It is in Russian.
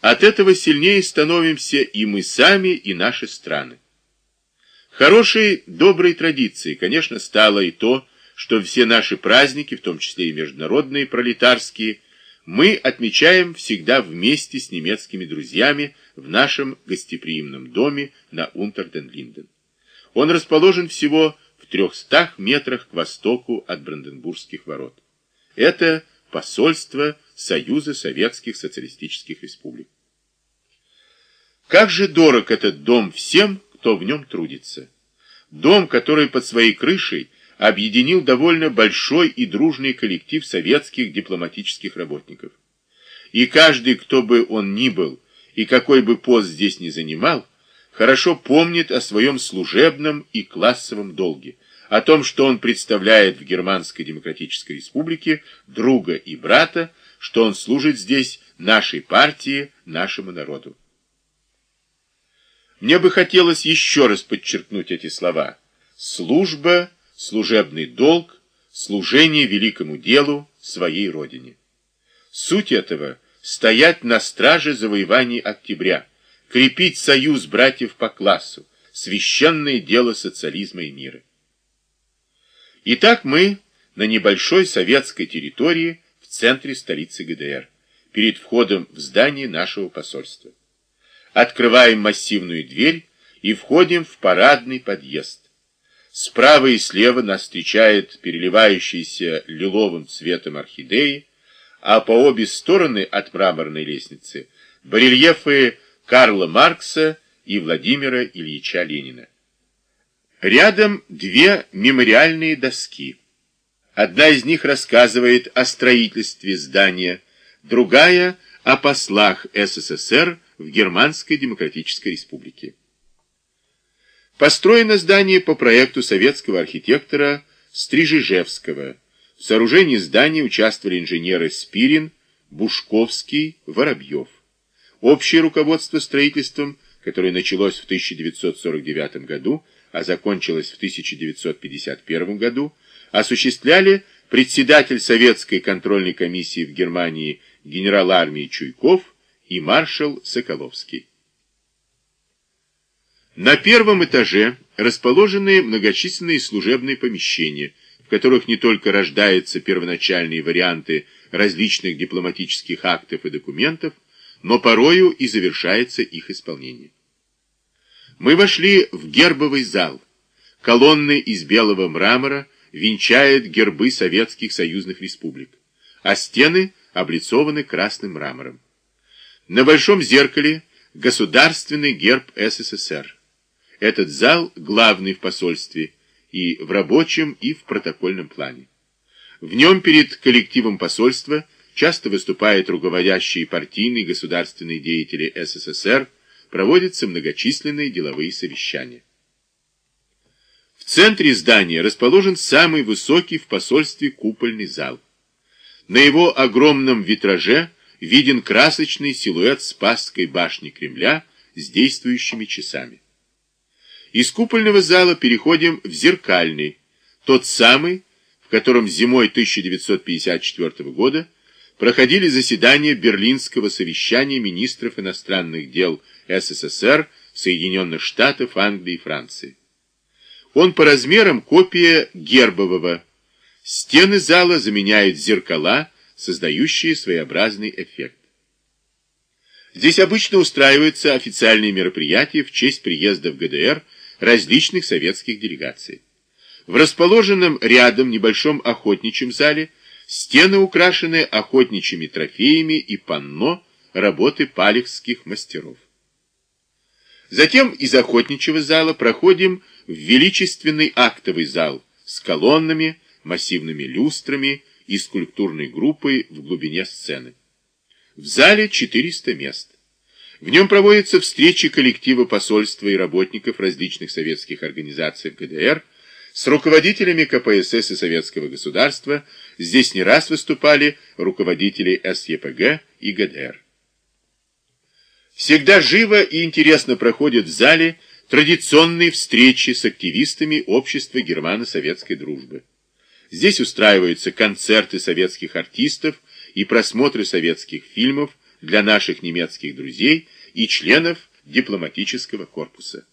От этого сильнее становимся и мы сами, и наши страны. Хорошей, доброй традицией, конечно, стало и то, что все наши праздники, в том числе и международные пролетарские, мы отмечаем всегда вместе с немецкими друзьями в нашем гостеприимном доме на Унтерден-Линден. Он расположен всего в 300 метрах к востоку от Бранденбургских ворот. Это посольство Союза Советских Социалистических Республик. Как же дорог этот дом всем, кто в нем трудится. Дом, который под своей крышей объединил довольно большой и дружный коллектив советских дипломатических работников. И каждый, кто бы он ни был, и какой бы пост здесь ни занимал, хорошо помнит о своем служебном и классовом долге, о том, что он представляет в Германской Демократической Республике друга и брата, что он служит здесь нашей партии, нашему народу. Мне бы хотелось еще раз подчеркнуть эти слова. Служба, служебный долг, служение великому делу, своей родине. Суть этого – стоять на страже завоеваний октября, крепить союз братьев по классу, священное дело социализма и мира. Итак, мы на небольшой советской территории в центре столицы ГДР, перед входом в здание нашего посольства. Открываем массивную дверь и входим в парадный подъезд. Справа и слева нас встречает переливающийся лиловым цветом орхидеи, а по обе стороны от мраморной лестницы барельефы Карла Маркса и Владимира Ильича Ленина. Рядом две мемориальные доски. Одна из них рассказывает о строительстве здания, другая – о послах СССР в Германской Демократической Республике. Построено здание по проекту советского архитектора Стрижижевского. В сооружении здания участвовали инженеры Спирин, Бушковский, Воробьев. Общее руководство строительством, которое началось в 1949 году, а закончилось в 1951 году, осуществляли председатель Советской контрольной комиссии в Германии генерал армии Чуйков и маршал Соколовский. На первом этаже расположены многочисленные служебные помещения, в которых не только рождаются первоначальные варианты различных дипломатических актов и документов, но порою и завершается их исполнение. Мы вошли в гербовый зал. Колонны из белого мрамора венчают гербы советских союзных республик, а стены облицованы красным мрамором. На большом зеркале государственный герб СССР. Этот зал главный в посольстве и в рабочем, и в протокольном плане. В нем перед коллективом посольства часто выступают руководящие партийные государственные деятели СССР, проводятся многочисленные деловые совещания. Центре здания расположен самый высокий в посольстве купольный зал. На его огромном витраже виден красочный силуэт Спасской башни Кремля с действующими часами. Из купольного зала переходим в зеркальный, тот самый, в котором зимой 1954 года проходили заседания Берлинского совещания министров иностранных дел СССР, Соединенных Штатов, Англии и Франции. Он по размерам копия гербового. Стены зала заменяют зеркала, создающие своеобразный эффект. Здесь обычно устраиваются официальные мероприятия в честь приезда в ГДР различных советских делегаций. В расположенном рядом небольшом охотничьем зале стены украшены охотничьими трофеями и панно работы палехских мастеров. Затем из охотничьего зала проходим в величественный актовый зал с колоннами, массивными люстрами и скульптурной группой в глубине сцены. В зале 400 мест. В нем проводятся встречи коллектива посольства и работников различных советских организаций ГДР с руководителями КПСС и Советского государства. Здесь не раз выступали руководители СЕПГ и ГДР. Всегда живо и интересно проходят в зале традиционные встречи с активистами общества германо-советской дружбы. Здесь устраиваются концерты советских артистов и просмотры советских фильмов для наших немецких друзей и членов дипломатического корпуса.